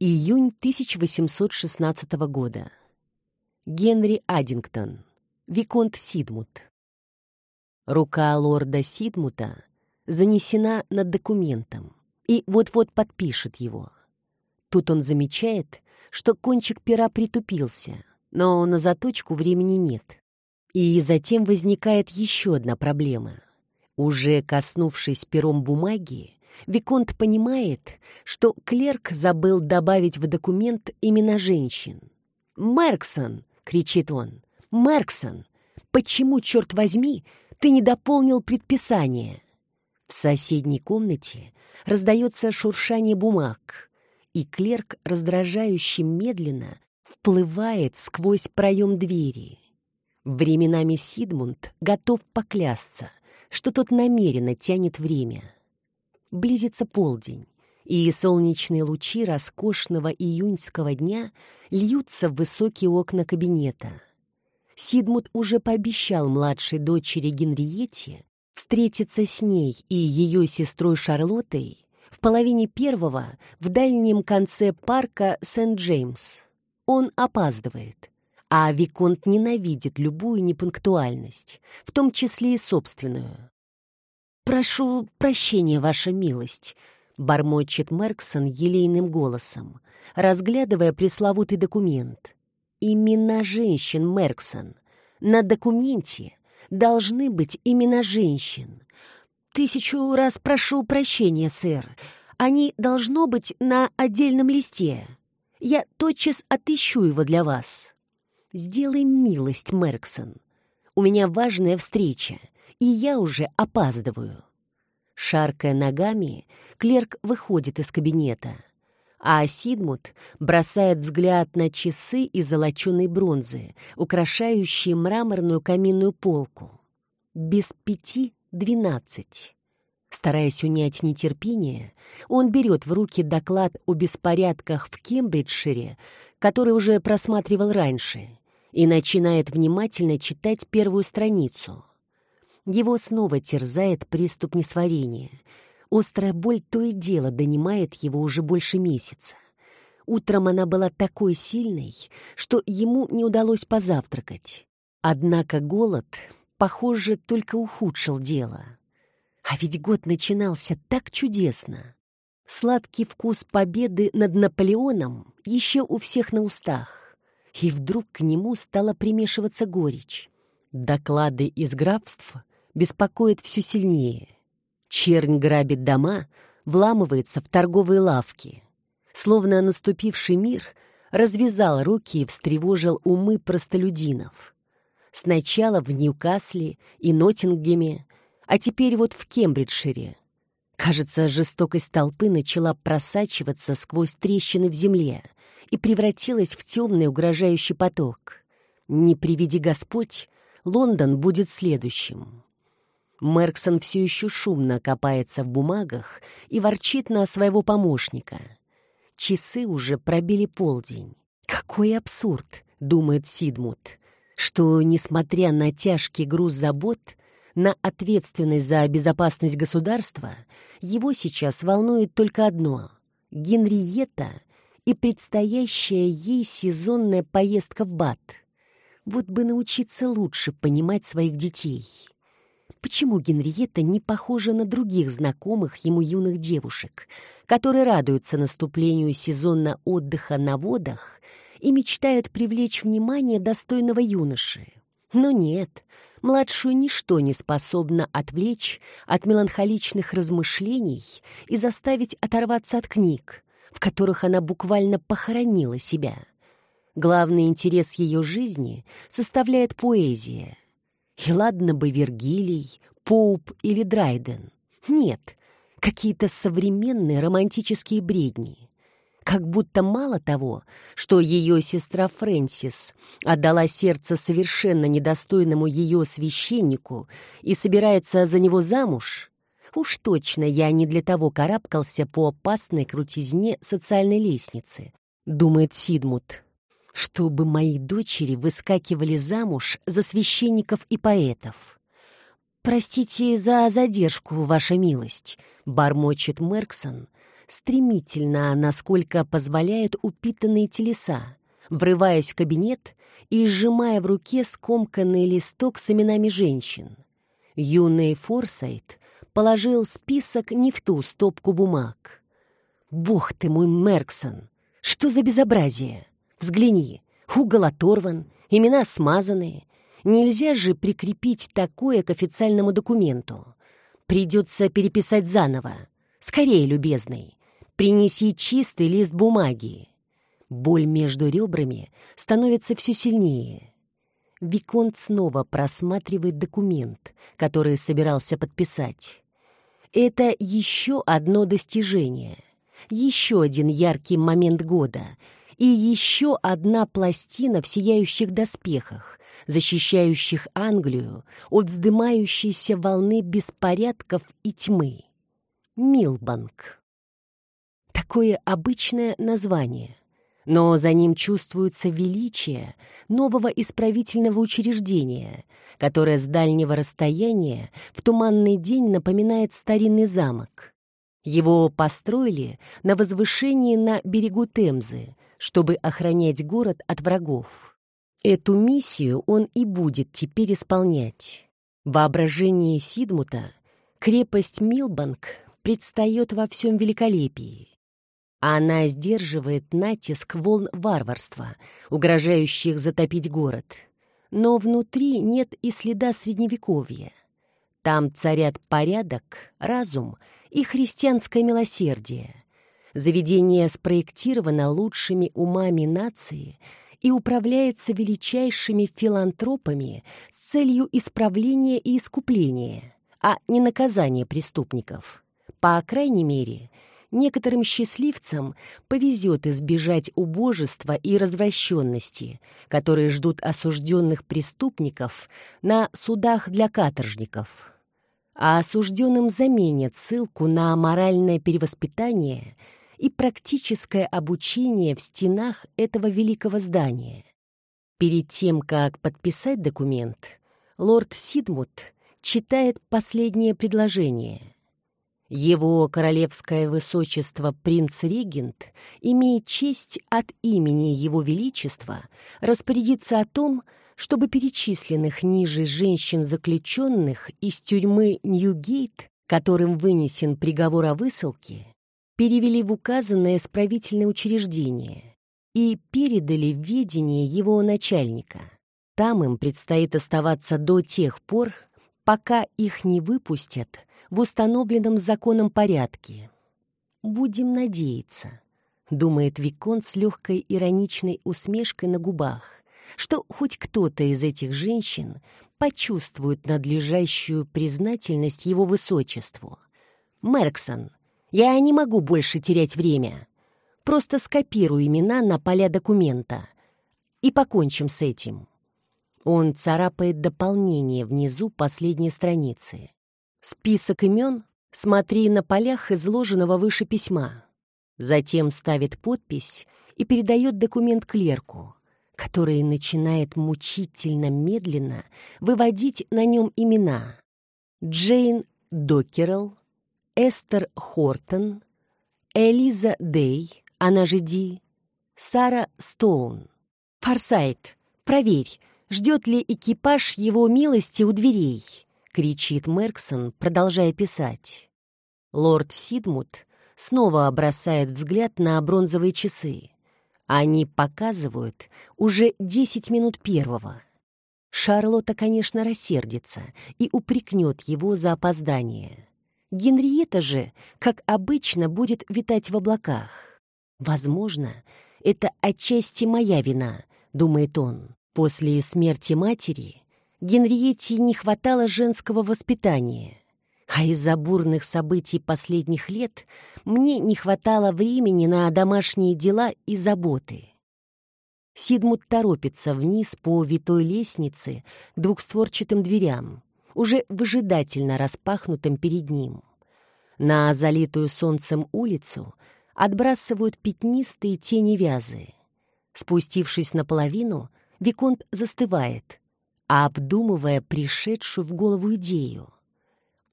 Июнь 1816 года. Генри Аддингтон, Виконт Сидмут. Рука лорда Сидмута занесена над документом и вот-вот подпишет его. Тут он замечает, что кончик пера притупился, но на заточку времени нет. И затем возникает еще одна проблема. Уже коснувшись пером бумаги, Виконт понимает, что клерк забыл добавить в документ имена женщин. «Мерксон!» — кричит он. «Мерксон! Почему, черт возьми, ты не дополнил предписание?» В соседней комнате раздается шуршание бумаг, и клерк, раздражающе медленно, вплывает сквозь проем двери. Временами Сидмунд готов поклясться, что тот намеренно тянет время — Близится полдень, и солнечные лучи роскошного июньского дня льются в высокие окна кабинета. Сидмут уже пообещал младшей дочери Генриетте встретиться с ней и ее сестрой Шарлоттой в половине первого в дальнем конце парка Сент-Джеймс. Он опаздывает, а Виконт ненавидит любую непунктуальность, в том числе и собственную. «Прошу прощения, ваша милость», — бормочет Мерксон елейным голосом, разглядывая пресловутый документ. «Имена женщин, Мерксон. На документе должны быть имена женщин. Тысячу раз прошу прощения, сэр. Они должно быть на отдельном листе. Я тотчас отыщу его для вас. Сделай милость, Мерксон. У меня важная встреча, и я уже опаздываю. Шаркая ногами, клерк выходит из кабинета, а Сидмут бросает взгляд на часы из золоченой бронзы, украшающие мраморную каминную полку. Без пяти двенадцать. Стараясь унять нетерпение, он берет в руки доклад о беспорядках в Кембриджшире, который уже просматривал раньше, и начинает внимательно читать первую страницу. Его снова терзает приступ несварения. Острая боль то и дело донимает его уже больше месяца. Утром она была такой сильной, что ему не удалось позавтракать. Однако голод, похоже, только ухудшил дело. А ведь год начинался так чудесно. Сладкий вкус победы над Наполеоном еще у всех на устах. И вдруг к нему стала примешиваться горечь. Доклады из графств беспокоит все сильнее. Чернь грабит дома, вламывается в торговые лавки. Словно наступивший мир развязал руки и встревожил умы простолюдинов. Сначала в Ньюкасле и Ноттингеме, а теперь вот в Кембриджшире. Кажется, жестокость толпы начала просачиваться сквозь трещины в земле и превратилась в темный угрожающий поток. Не приведи Господь, Лондон будет следующим. Мерксон все еще шумно копается в бумагах и ворчит на своего помощника. Часы уже пробили полдень. «Какой абсурд!» — думает Сидмут, что, несмотря на тяжкий груз забот, на ответственность за безопасность государства, его сейчас волнует только одно — Генриетта и предстоящая ей сезонная поездка в Бат. Вот бы научиться лучше понимать своих детей почему Генриетта не похожа на других знакомых ему юных девушек, которые радуются наступлению сезона отдыха на водах и мечтают привлечь внимание достойного юноши. Но нет, младшую ничто не способно отвлечь от меланхоличных размышлений и заставить оторваться от книг, в которых она буквально похоронила себя. Главный интерес ее жизни составляет поэзия — и ладно бы Вергилий, Поуп или Драйден. Нет, какие-то современные романтические бредни. Как будто мало того, что ее сестра Фрэнсис отдала сердце совершенно недостойному ее священнику и собирается за него замуж, уж точно я не для того карабкался по опасной крутизне социальной лестницы, думает Сидмут чтобы мои дочери выскакивали замуж за священников и поэтов. «Простите за задержку, ваша милость», — бормочет Мерксон, стремительно, насколько позволяют упитанные телеса, врываясь в кабинет и сжимая в руке скомканный листок с именами женщин. Юный Форсайт положил список не в ту стопку бумаг. «Бог ты мой, Мерксон! Что за безобразие? Взгляни, угол оторван, имена смазанные. Нельзя же прикрепить такое к официальному документу. Придется переписать заново. Скорее, любезный, принеси чистый лист бумаги. Боль между ребрами становится все сильнее. Виконт снова просматривает документ, который собирался подписать. Это еще одно достижение, еще один яркий момент года и еще одна пластина в сияющих доспехах, защищающих Англию от вздымающейся волны беспорядков и тьмы. Милбанк. Такое обычное название но за ним чувствуется величие нового исправительного учреждения, которое с дальнего расстояния в туманный день напоминает старинный замок. Его построили на возвышении на берегу Темзы, чтобы охранять город от врагов. Эту миссию он и будет теперь исполнять. В воображении Сидмута крепость Милбанк предстает во всем великолепии. Она сдерживает натиск волн варварства, угрожающих затопить город. Но внутри нет и следа средневековья. Там царят порядок, разум и христианское милосердие. Заведение спроектировано лучшими умами нации и управляется величайшими филантропами с целью исправления и искупления, а не наказания преступников. По крайней мере — некоторым счастливцам повезет избежать убожества и развращенности, которые ждут осужденных преступников на судах для каторжников. А осужденным заменят ссылку на моральное перевоспитание и практическое обучение в стенах этого великого здания. Перед тем, как подписать документ, лорд Сидмут читает последнее предложение — его королевское высочество принц-регент имеет честь от имени Его Величества распорядиться о том, чтобы перечисленных ниже женщин-заключенных из тюрьмы Ньюгейт, которым вынесен приговор о высылке, перевели в указанное исправительное учреждение и передали в ведение его начальника. Там им предстоит оставаться до тех пор, пока их не выпустят в установленном законом порядке. «Будем надеяться», — думает Викон с легкой ироничной усмешкой на губах, что хоть кто-то из этих женщин почувствует надлежащую признательность его высочеству. «Мерксон, я не могу больше терять время. Просто скопируй имена на поля документа и покончим с этим». Он царапает дополнение внизу последней страницы. Список имен смотри на полях изложенного выше письма. Затем ставит подпись и передает документ клерку, который начинает мучительно медленно выводить на нем имена. Джейн Докерл, Эстер Хортон, Элиза Дей, она же Ди, Сара Стоун. Форсайт, проверь, ждет ли экипаж его милости у дверей кричит Мерксон, продолжая писать. Лорд Сидмут снова бросает взгляд на бронзовые часы. Они показывают уже десять минут первого. Шарлотта, конечно, рассердится и упрекнет его за опоздание. Генриетта же, как обычно, будет витать в облаках. «Возможно, это отчасти моя вина», — думает он. После смерти матери Генриетте не хватало женского воспитания, а из-за бурных событий последних лет мне не хватало времени на домашние дела и заботы. Сидмут торопится вниз по витой лестнице к двухстворчатым дверям, уже выжидательно распахнутым перед ним. На залитую солнцем улицу отбрасывают пятнистые тени вязы. Спустившись наполовину, Виконт застывает, а обдумывая пришедшую в голову идею.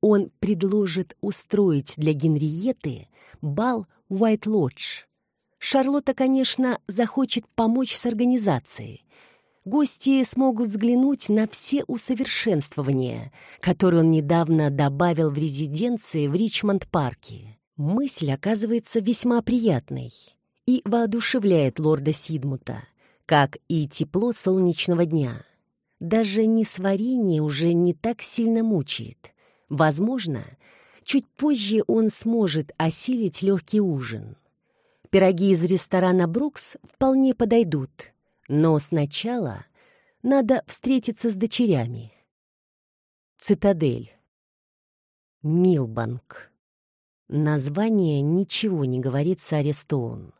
Он предложит устроить для Генриеты бал Уайт-Лодж. Шарлотта, конечно, захочет помочь с организацией. Гости смогут взглянуть на все усовершенствования, которые он недавно добавил в резиденции в Ричмонд-парке. Мысль оказывается весьма приятной и воодушевляет лорда Сидмута, как и тепло солнечного дня. Даже несварение уже не так сильно мучает. Возможно, чуть позже он сможет осилить легкий ужин. Пироги из ресторана «Брукс» вполне подойдут, но сначала надо встретиться с дочерями. Цитадель. Милбанк. Название ничего не говорит Саре Стоун.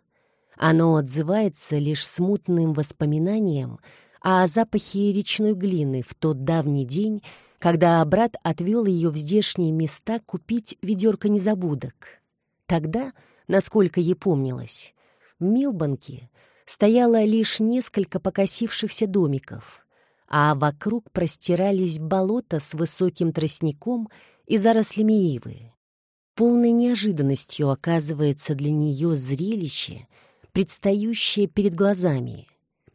Оно отзывается лишь смутным воспоминанием о запахе речной глины в тот давний день, когда брат отвел ее в здешние места купить ведерко незабудок. Тогда насколько ей помнилось. В Милбанке стояло лишь несколько покосившихся домиков, а вокруг простирались болота с высоким тростником и зарослями ивы. Полной неожиданностью оказывается для нее зрелище, предстающее перед глазами,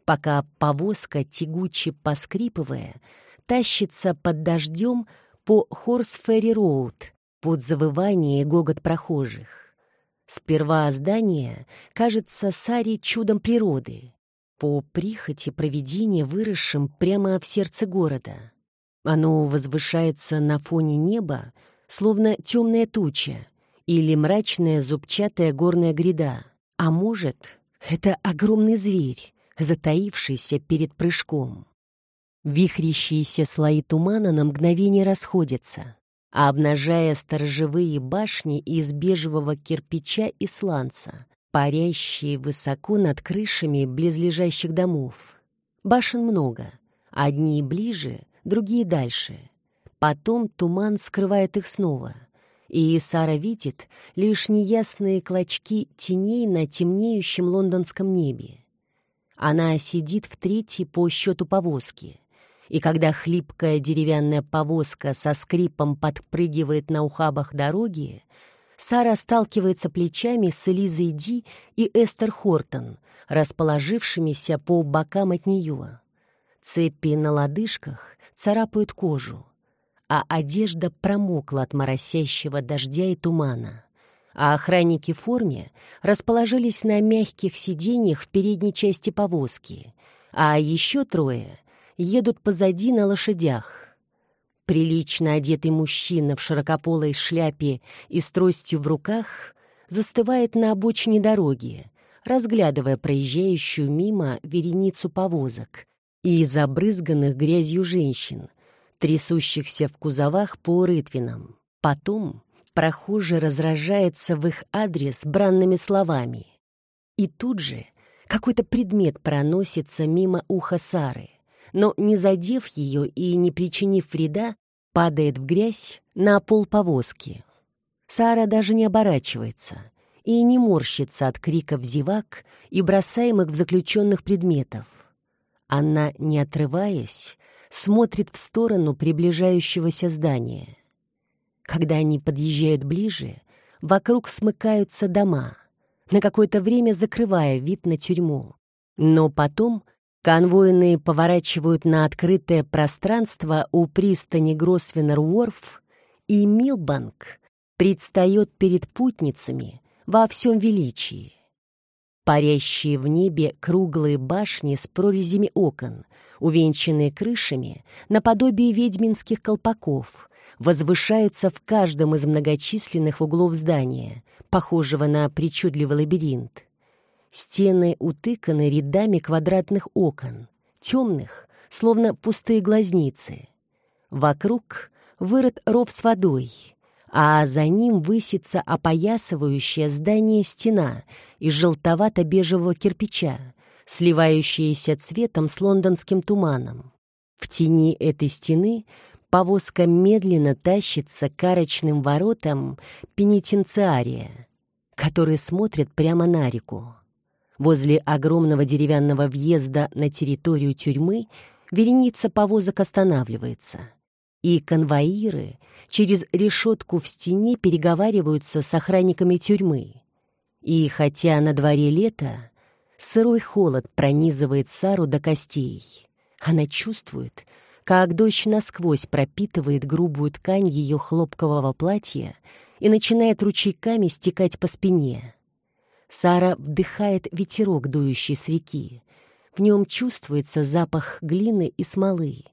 пока повозка, тягуче поскрипывая, тащится под дождем по Хорс-Ферри-Роуд под завывание гогот прохожих. Сперва здание кажется Саре чудом природы, по прихоти проведения, выросшим прямо в сердце города. Оно возвышается на фоне неба, словно темная туча или мрачная зубчатая горная гряда. А может, это огромный зверь, затаившийся перед прыжком. Вихрящиеся слои тумана на мгновение расходятся а обнажая сторожевые башни из бежевого кирпича и сланца, парящие высоко над крышами близлежащих домов. Башен много, одни ближе, другие дальше. Потом туман скрывает их снова, и Сара видит лишь неясные клочки теней на темнеющем лондонском небе. Она сидит в третьей по счету повозки — и когда хлипкая деревянная повозка со скрипом подпрыгивает на ухабах дороги, Сара сталкивается плечами с Элизой Ди и Эстер Хортон, расположившимися по бокам от нее. Цепи на лодыжках царапают кожу, а одежда промокла от моросящего дождя и тумана а охранники в форме расположились на мягких сиденьях в передней части повозки, а еще трое едут позади на лошадях. Прилично одетый мужчина в широкополой шляпе и с тростью в руках застывает на обочине дороги, разглядывая проезжающую мимо вереницу повозок и забрызганных грязью женщин, трясущихся в кузовах по рытвинам. Потом прохожий разражается в их адрес бранными словами. И тут же какой-то предмет проносится мимо уха Сары — но, не задев ее и не причинив вреда, падает в грязь на пол повозки. Сара даже не оборачивается и не морщится от криков зевак и бросаемых в заключенных предметов. Она, не отрываясь, смотрит в сторону приближающегося здания. Когда они подъезжают ближе, вокруг смыкаются дома, на какое-то время закрывая вид на тюрьму. Но потом Конвойные поворачивают на открытое пространство у пристани Гросвеннер-Уорф, и Милбанк предстает перед путницами во всем величии. Парящие в небе круглые башни с прорезями окон, увенчанные крышами, наподобие ведьминских колпаков, возвышаются в каждом из многочисленных углов здания, похожего на причудливый лабиринт. Стены утыканы рядами квадратных окон, темных, словно пустые глазницы. Вокруг вырыт ров с водой, а за ним высится опоясывающее здание стена из желтовато-бежевого кирпича, сливающаяся цветом с лондонским туманом. В тени этой стены повозка медленно тащится к арочным воротам пенитенциария, которые смотрят прямо на реку. Возле огромного деревянного въезда на территорию тюрьмы вереница повозок останавливается, и конвоиры через решетку в стене переговариваются с охранниками тюрьмы. И хотя на дворе лето, сырой холод пронизывает Сару до костей. Она чувствует, как дождь насквозь пропитывает грубую ткань ее хлопкового платья и начинает ручейками стекать по спине. Сара вдыхает ветерок, дующий с реки. В нем чувствуется запах глины и смолы,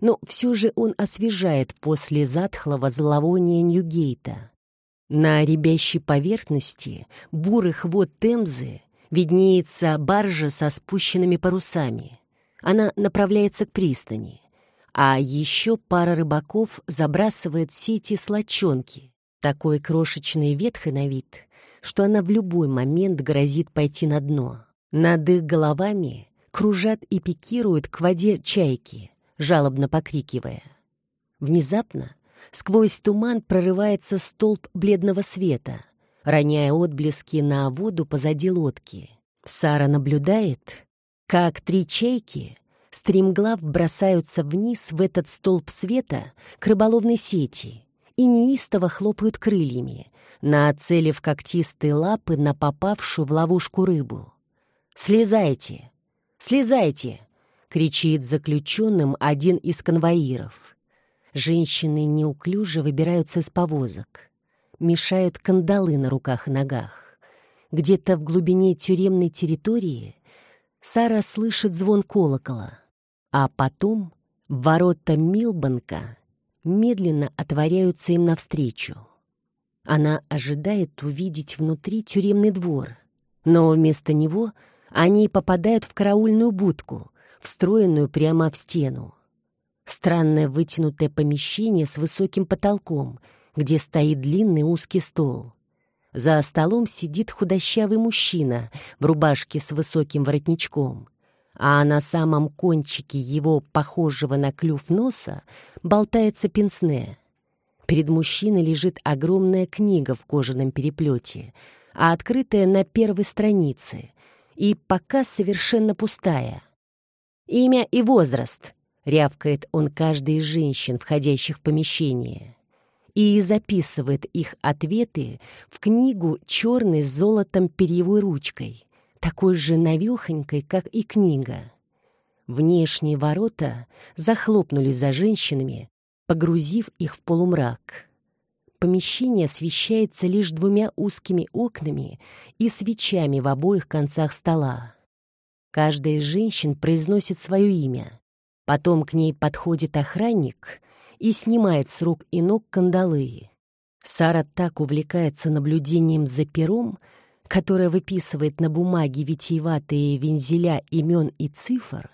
но все же он освежает после затхлого зловония Ньюгейта. На рябящей поверхности бурых вод Темзы виднеется баржа со спущенными парусами. Она направляется к пристани. А еще пара рыбаков забрасывает сети с лочонки, такой крошечной и ветхой на вид, что она в любой момент грозит пойти на дно. Над их головами кружат и пикируют к воде чайки, жалобно покрикивая. Внезапно сквозь туман прорывается столб бледного света, роняя отблески на воду позади лодки. Сара наблюдает, как три чайки стремглав бросаются вниз в этот столб света к рыболовной сети и неистово хлопают крыльями, нацелив когтистые лапы на попавшую в ловушку рыбу. «Слезайте! Слезайте!» — кричит заключенным один из конвоиров. Женщины неуклюже выбираются из повозок. Мешают кандалы на руках и ногах. Где-то в глубине тюремной территории Сара слышит звон колокола — а потом ворота Милбанка медленно отворяются им навстречу. Она ожидает увидеть внутри тюремный двор, но вместо него они попадают в караульную будку, встроенную прямо в стену. Странное вытянутое помещение с высоким потолком, где стоит длинный узкий стол. За столом сидит худощавый мужчина в рубашке с высоким воротничком а на самом кончике его, похожего на клюв носа, болтается пенсне. Перед мужчиной лежит огромная книга в кожаном переплете, а открытая на первой странице, и пока совершенно пустая. «Имя и возраст», — рявкает он каждой из женщин, входящих в помещение, и записывает их ответы в книгу черной с золотом перьевой ручкой — такой же навехонькой, как и книга. Внешние ворота захлопнулись за женщинами, погрузив их в полумрак. Помещение освещается лишь двумя узкими окнами и свечами в обоих концах стола. Каждая из женщин произносит свое имя. Потом к ней подходит охранник и снимает с рук и ног кандалы. Сара так увлекается наблюдением за пером, которая выписывает на бумаге витиеватые вензеля имен и цифр,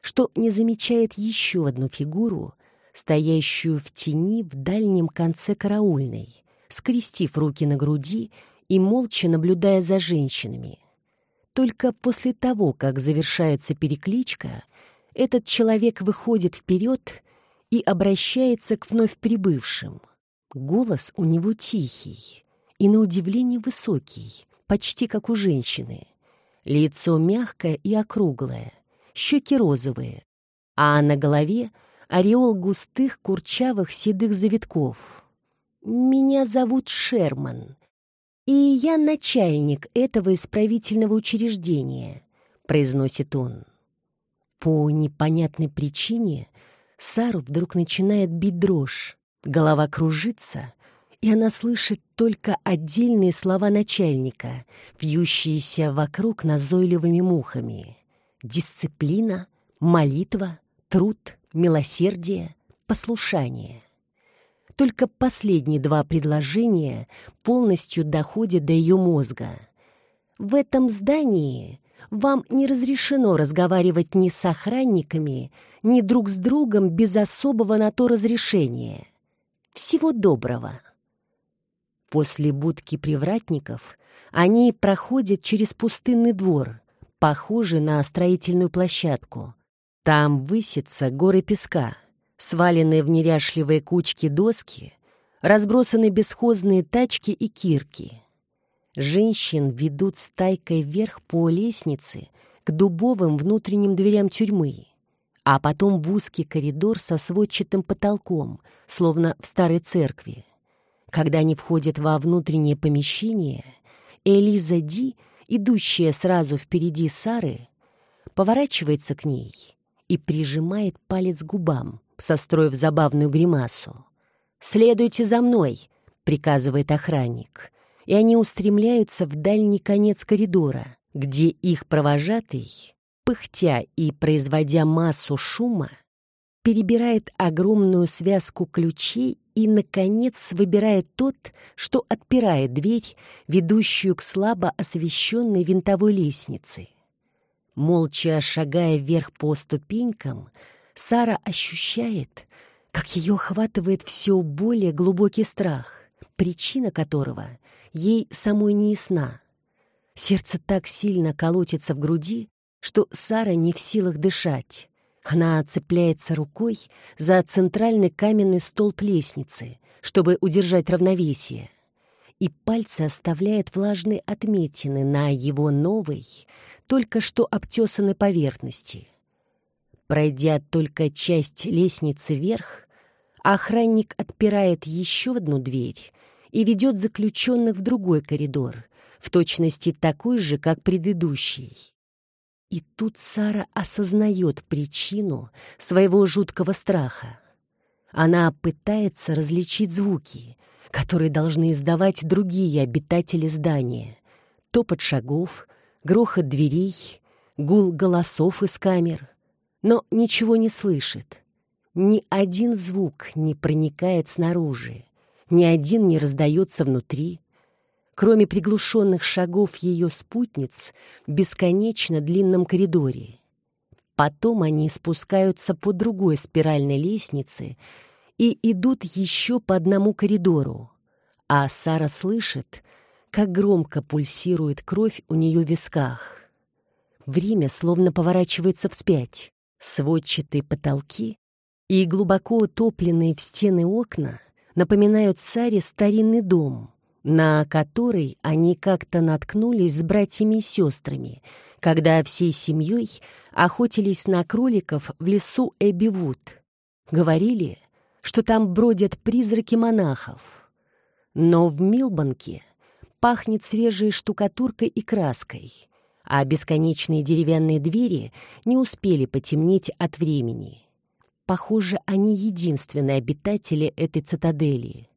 что не замечает еще одну фигуру, стоящую в тени в дальнем конце караульной, скрестив руки на груди и молча наблюдая за женщинами. Только после того, как завершается перекличка, этот человек выходит вперед и обращается к вновь прибывшим. Голос у него тихий и, на удивление, высокий, почти как у женщины. Лицо мягкое и округлое, щеки розовые, а на голове ореол густых курчавых седых завитков. «Меня зовут Шерман, и я начальник этого исправительного учреждения», — произносит он. По непонятной причине Сару вдруг начинает бить дрожь, голова кружится, и она слышит только отдельные слова начальника, вьющиеся вокруг назойливыми мухами. Дисциплина, молитва, труд, милосердие, послушание. Только последние два предложения полностью доходят до ее мозга. В этом здании вам не разрешено разговаривать ни с охранниками, ни друг с другом без особого на то разрешения. Всего доброго. После будки привратников они проходят через пустынный двор, похожий на строительную площадку. Там высятся горы песка, сваленные в неряшливые кучки доски, разбросаны бесхозные тачки и кирки. Женщин ведут стайкой вверх по лестнице к дубовым внутренним дверям тюрьмы, а потом в узкий коридор со сводчатым потолком, словно в старой церкви. Когда они входят во внутреннее помещение, Элиза Ди, идущая сразу впереди Сары, поворачивается к ней и прижимает палец к губам, состроив забавную гримасу. «Следуйте за мной!» — приказывает охранник, и они устремляются в дальний конец коридора, где их провожатый, пыхтя и производя массу шума, перебирает огромную связку ключей и, наконец, выбирает тот, что отпирает дверь, ведущую к слабо освещенной винтовой лестнице. Молча шагая вверх по ступенькам, Сара ощущает, как ее охватывает все более глубокий страх, причина которого ей самой не ясна. Сердце так сильно колотится в груди, что Сара не в силах дышать. Она цепляется рукой за центральный каменный столб лестницы, чтобы удержать равновесие, и пальцы оставляют влажные отметины на его новой, только что обтесанной поверхности. Пройдя только часть лестницы вверх, охранник отпирает еще одну дверь и ведет заключенных в другой коридор, в точности такой же, как предыдущий. И тут Сара осознает причину своего жуткого страха. Она пытается различить звуки, которые должны издавать другие обитатели здания. Топот шагов, грохот дверей, гул голосов из камер. Но ничего не слышит. Ни один звук не проникает снаружи, ни один не раздается внутри кроме приглушенных шагов ее спутниц в бесконечно длинном коридоре. Потом они спускаются по другой спиральной лестнице и идут еще по одному коридору, а Сара слышит, как громко пульсирует кровь у нее в висках. Время словно поворачивается вспять. Сводчатые потолки и глубоко утопленные в стены окна напоминают Саре старинный дом, на который они как-то наткнулись с братьями и сестрами, когда всей семьей охотились на кроликов в лесу Эбби-Вуд. Говорили, что там бродят призраки монахов. Но в Милбанке пахнет свежей штукатуркой и краской, а бесконечные деревянные двери не успели потемнеть от времени. Похоже, они единственные обитатели этой цитадели.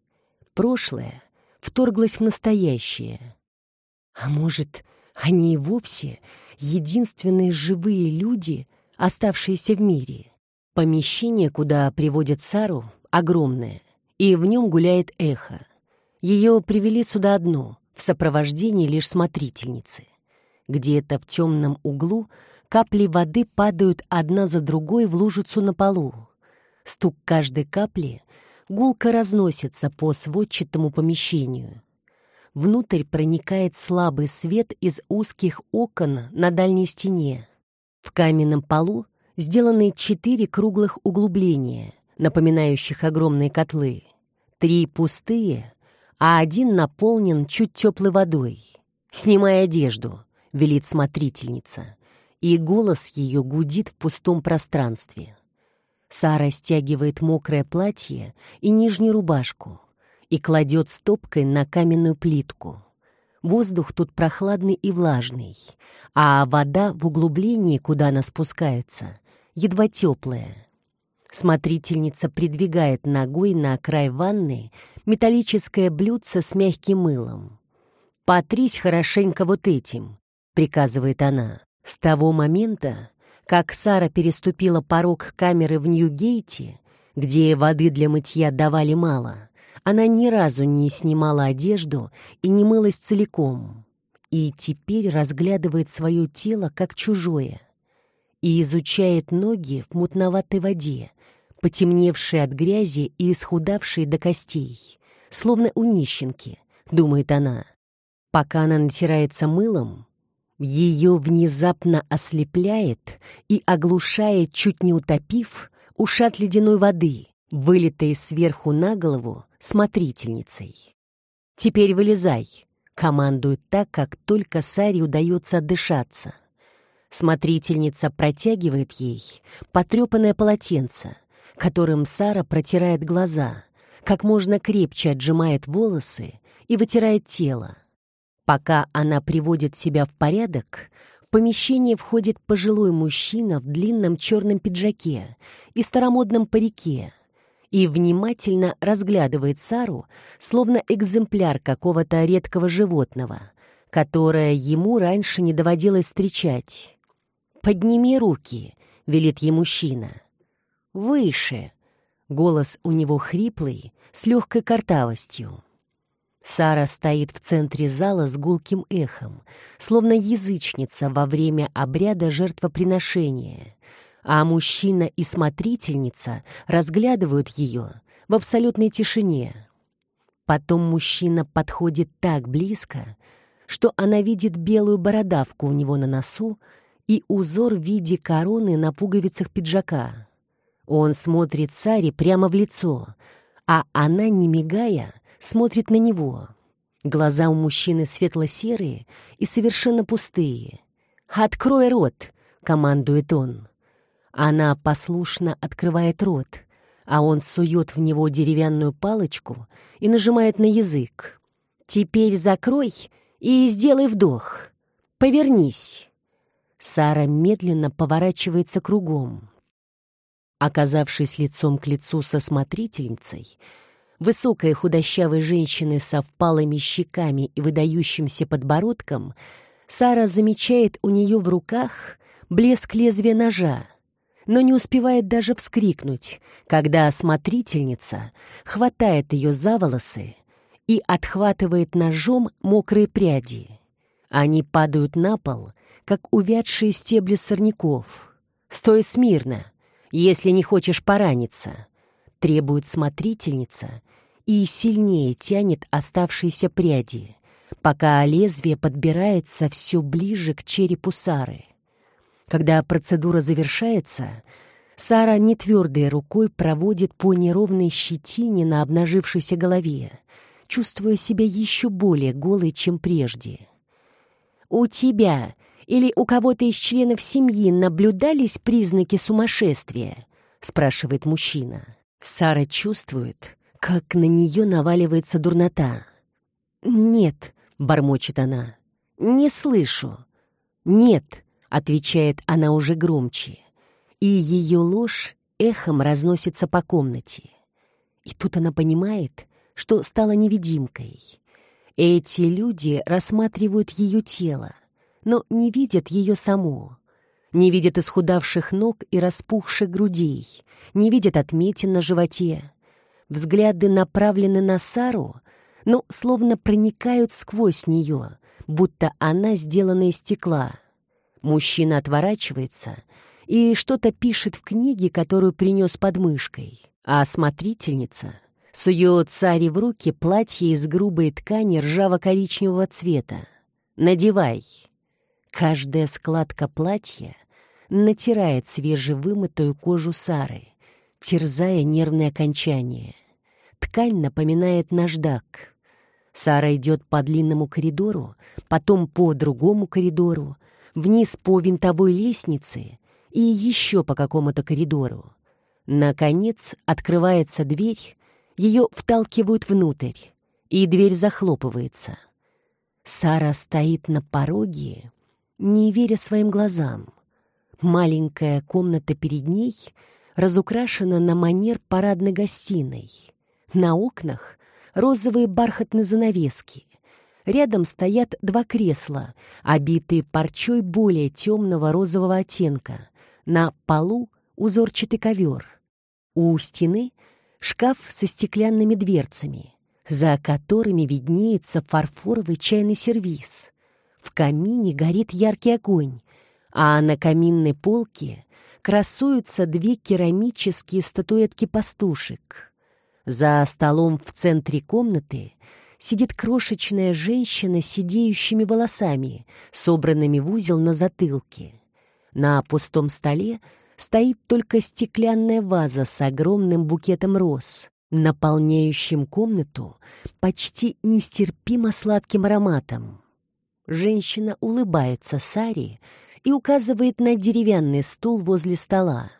Прошлое вторглась в настоящее. А может, они и вовсе единственные живые люди, оставшиеся в мире? Помещение, куда приводят Сару, огромное, и в нем гуляет эхо. Ее привели сюда одну, в сопровождении лишь смотрительницы. Где-то в темном углу капли воды падают одна за другой в лужицу на полу. Стук каждой капли гулко разносится по сводчатому помещению. Внутрь проникает слабый свет из узких окон на дальней стене. В каменном полу сделаны четыре круглых углубления, напоминающих огромные котлы. Три пустые, а один наполнен чуть теплой водой. «Снимай одежду», — велит смотрительница, и голос ее гудит в пустом пространстве. Сара стягивает мокрое платье и нижнюю рубашку и кладет стопкой на каменную плитку. Воздух тут прохладный и влажный, а вода в углублении, куда она спускается, едва теплая. Смотрительница придвигает ногой на край ванны металлическое блюдце с мягким мылом. «Потрись хорошенько вот этим», — приказывает она. С того момента как Сара переступила порог камеры в Нью-Гейте, где воды для мытья давали мало, она ни разу не снимала одежду и не мылась целиком, и теперь разглядывает свое тело как чужое и изучает ноги в мутноватой воде, потемневшие от грязи и исхудавшие до костей, словно у нищенки, думает она. Пока она натирается мылом, ее внезапно ослепляет и оглушает, чуть не утопив, ушат ледяной воды, вылитой сверху на голову смотрительницей. «Теперь вылезай», — командует так, как только Саре удается отдышаться. Смотрительница протягивает ей потрепанное полотенце, которым Сара протирает глаза, как можно крепче отжимает волосы и вытирает тело. Пока она приводит себя в порядок, в помещение входит пожилой мужчина в длинном черном пиджаке и старомодном парике и внимательно разглядывает Сару, словно экземпляр какого-то редкого животного, которое ему раньше не доводилось встречать. «Подними руки», — велит ей мужчина. «Выше». Голос у него хриплый, с легкой картавостью. Сара стоит в центре зала с гулким эхом, словно язычница во время обряда жертвоприношения, а мужчина и смотрительница разглядывают ее в абсолютной тишине. Потом мужчина подходит так близко, что она видит белую бородавку у него на носу и узор в виде короны на пуговицах пиджака. Он смотрит Саре прямо в лицо, а она, не мигая, смотрит на него. Глаза у мужчины светло-серые и совершенно пустые. «Открой рот!» — командует он. Она послушно открывает рот, а он сует в него деревянную палочку и нажимает на язык. «Теперь закрой и сделай вдох. Повернись». Сара медленно поворачивается кругом. Оказавшись лицом к лицу со смотрительницей, высокой худощавой женщины со впалыми щеками и выдающимся подбородком, Сара замечает у нее в руках блеск лезвия ножа, но не успевает даже вскрикнуть, когда осмотрительница хватает ее за волосы и отхватывает ножом мокрые пряди. Они падают на пол, как увядшие стебли сорняков. «Стой смирно, если не хочешь пораниться», — требует смотрительница и сильнее тянет оставшиеся пряди, пока лезвие подбирается все ближе к черепу Сары. Когда процедура завершается, Сара нетвердой рукой проводит по неровной щетине на обнажившейся голове, чувствуя себя еще более голой, чем прежде. «У тебя или у кого-то из членов семьи наблюдались признаки сумасшествия?» — спрашивает мужчина. Сара чувствует, как на нее наваливается дурнота. «Нет», — бормочет она, — «не слышу». «Нет», — отвечает она уже громче, и ее ложь эхом разносится по комнате. И тут она понимает, что стала невидимкой. Эти люди рассматривают ее тело, но не видят ее саму. Не видят исхудавших ног и распухших грудей, не видят отметин на животе. Взгляды направлены на Сару, но словно проникают сквозь нее, будто она сделана из стекла. Мужчина отворачивается и что-то пишет в книге, которую принес под мышкой, а смотрительница сует Саре в руки платье из грубой ткани ржаво-коричневого цвета. «Надевай!» Каждая складка платья натирает свежевымытую кожу Сары, терзая нервные окончания. Ткань напоминает наждак. Сара идет по длинному коридору, потом по другому коридору, вниз по винтовой лестнице и еще по какому-то коридору. Наконец открывается дверь, ее вталкивают внутрь, и дверь захлопывается. Сара стоит на пороге, не веря своим глазам. Маленькая комната перед ней разукрашена на манер парадной гостиной. На окнах розовые бархатные занавески. Рядом стоят два кресла, обитые парчой более темного розового оттенка. На полу узорчатый ковер. У стены шкаф со стеклянными дверцами, за которыми виднеется фарфоровый чайный сервиз. В камине горит яркий огонь, а на каминной полке красуются две керамические статуэтки пастушек. За столом в центре комнаты сидит крошечная женщина с сидеющими волосами, собранными в узел на затылке. На пустом столе — стоит только стеклянная ваза с огромным букетом роз, наполняющим комнату почти нестерпимо сладким ароматом. Женщина улыбается Саре и указывает на деревянный стул возле стола.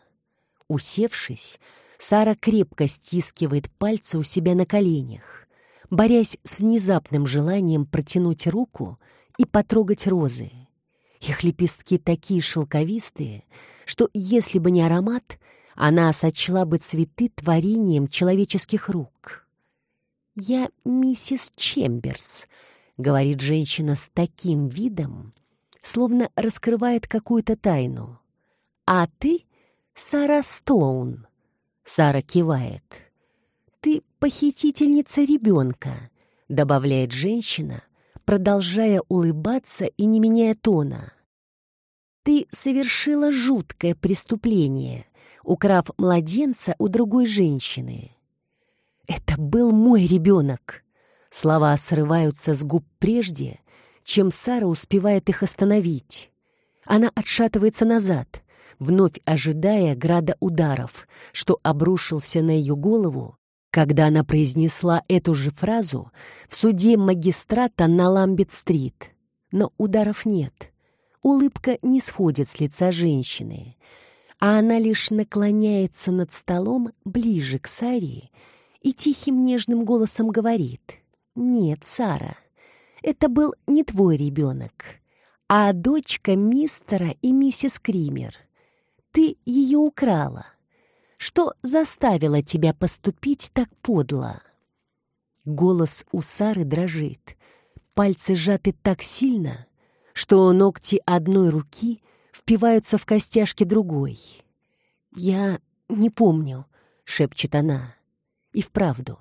Усевшись, Сара крепко стискивает пальцы у себя на коленях. борясь с внезапным желанием протянуть руку и потрогать розы. Их лепестки такие шелковистые, что, если бы не аромат, она сочла бы цветы творением человеческих рук. «Я миссис Чемберс», — говорит женщина с таким видом, словно раскрывает какую-то тайну. «А ты Сара Стоун?» Сара кивает. «Ты похитительница ребенка», — добавляет женщина, продолжая улыбаться и не меняя тона. «Ты совершила жуткое преступление, украв младенца у другой женщины». «Это был мой ребенок!» Слова срываются с губ прежде, чем Сара успевает их остановить. Она отшатывается назад, вновь ожидая града ударов, что обрушился на ее голову, когда она произнесла эту же фразу в суде магистрата на Ламбет-стрит. Но ударов нет. Улыбка не сходит с лица женщины, а она лишь наклоняется над столом ближе к Саре и тихим нежным голосом говорит «Нет, Сара, это был не твой ребенок, а дочка мистера и миссис Кример. Ты ее украла. Что заставило тебя поступить так подло?» Голос у Сары дрожит. Пальцы сжаты так сильно, что ногти одной руки впиваются в костяшки другой. «Я не помню», — шепчет она. И вправду,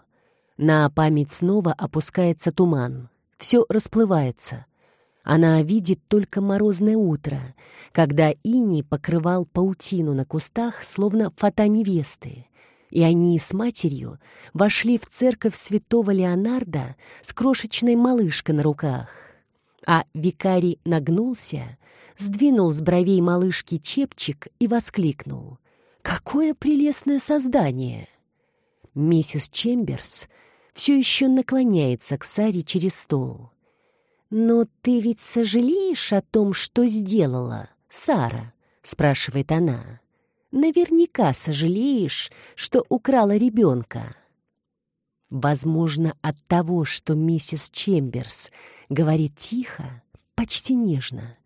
на память снова опускается туман. Все расплывается. Она видит только морозное утро, когда Ини покрывал паутину на кустах, словно фата невесты, и они с матерью вошли в церковь святого Леонарда с крошечной малышкой на руках. А викарий нагнулся, сдвинул с бровей малышки чепчик и воскликнул. «Какое прелестное создание!» Миссис Чемберс все еще наклоняется к Саре через стол. «Но ты ведь сожалеешь о том, что сделала, Сара?» — спрашивает она. «Наверняка сожалеешь, что украла ребенка». Возможно, от того, что миссис Чемберс говорит тихо, почти нежно,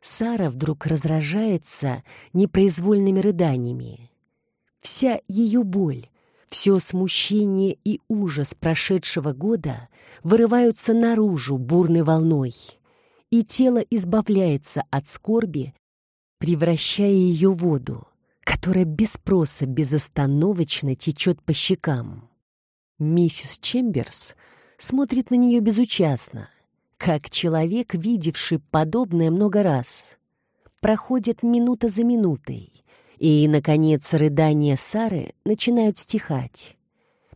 Сара вдруг разражается непроизвольными рыданиями. Вся ее боль, все смущение и ужас прошедшего года вырываются наружу бурной волной, и тело избавляется от скорби, превращая ее в воду, которая без спроса безостановочно течет по щекам. Миссис Чемберс смотрит на нее безучастно, как человек, видевший подобное много раз. Проходит минута за минутой, и, наконец, рыдания Сары начинают стихать.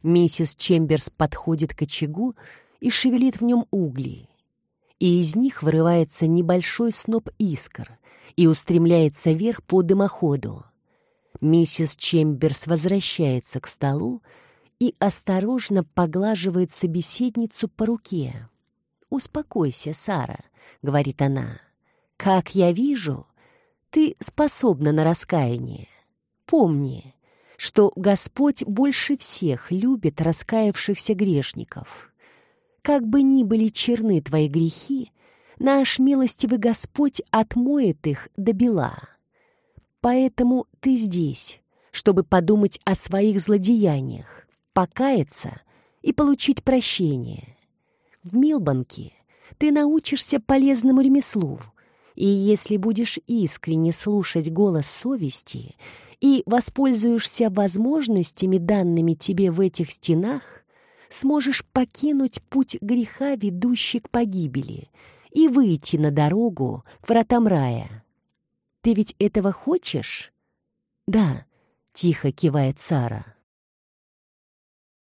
Миссис Чемберс подходит к очагу и шевелит в нем угли. И из них вырывается небольшой сноп искр и устремляется вверх по дымоходу. Миссис Чемберс возвращается к столу и осторожно поглаживает собеседницу по руке. «Успокойся, Сара», — говорит она. «Как я вижу, ты способна на раскаяние. Помни, что Господь больше всех любит раскаявшихся грешников. Как бы ни были черны твои грехи, наш милостивый Господь отмоет их до бела. Поэтому ты здесь, чтобы подумать о своих злодеяниях, покаяться и получить прощение. В Милбанке ты научишься полезному ремеслу — и если будешь искренне слушать голос совести и воспользуешься возможностями, данными тебе в этих стенах, сможешь покинуть путь греха, ведущий к погибели, и выйти на дорогу к вратам рая. Ты ведь этого хочешь? Да, тихо кивает Сара.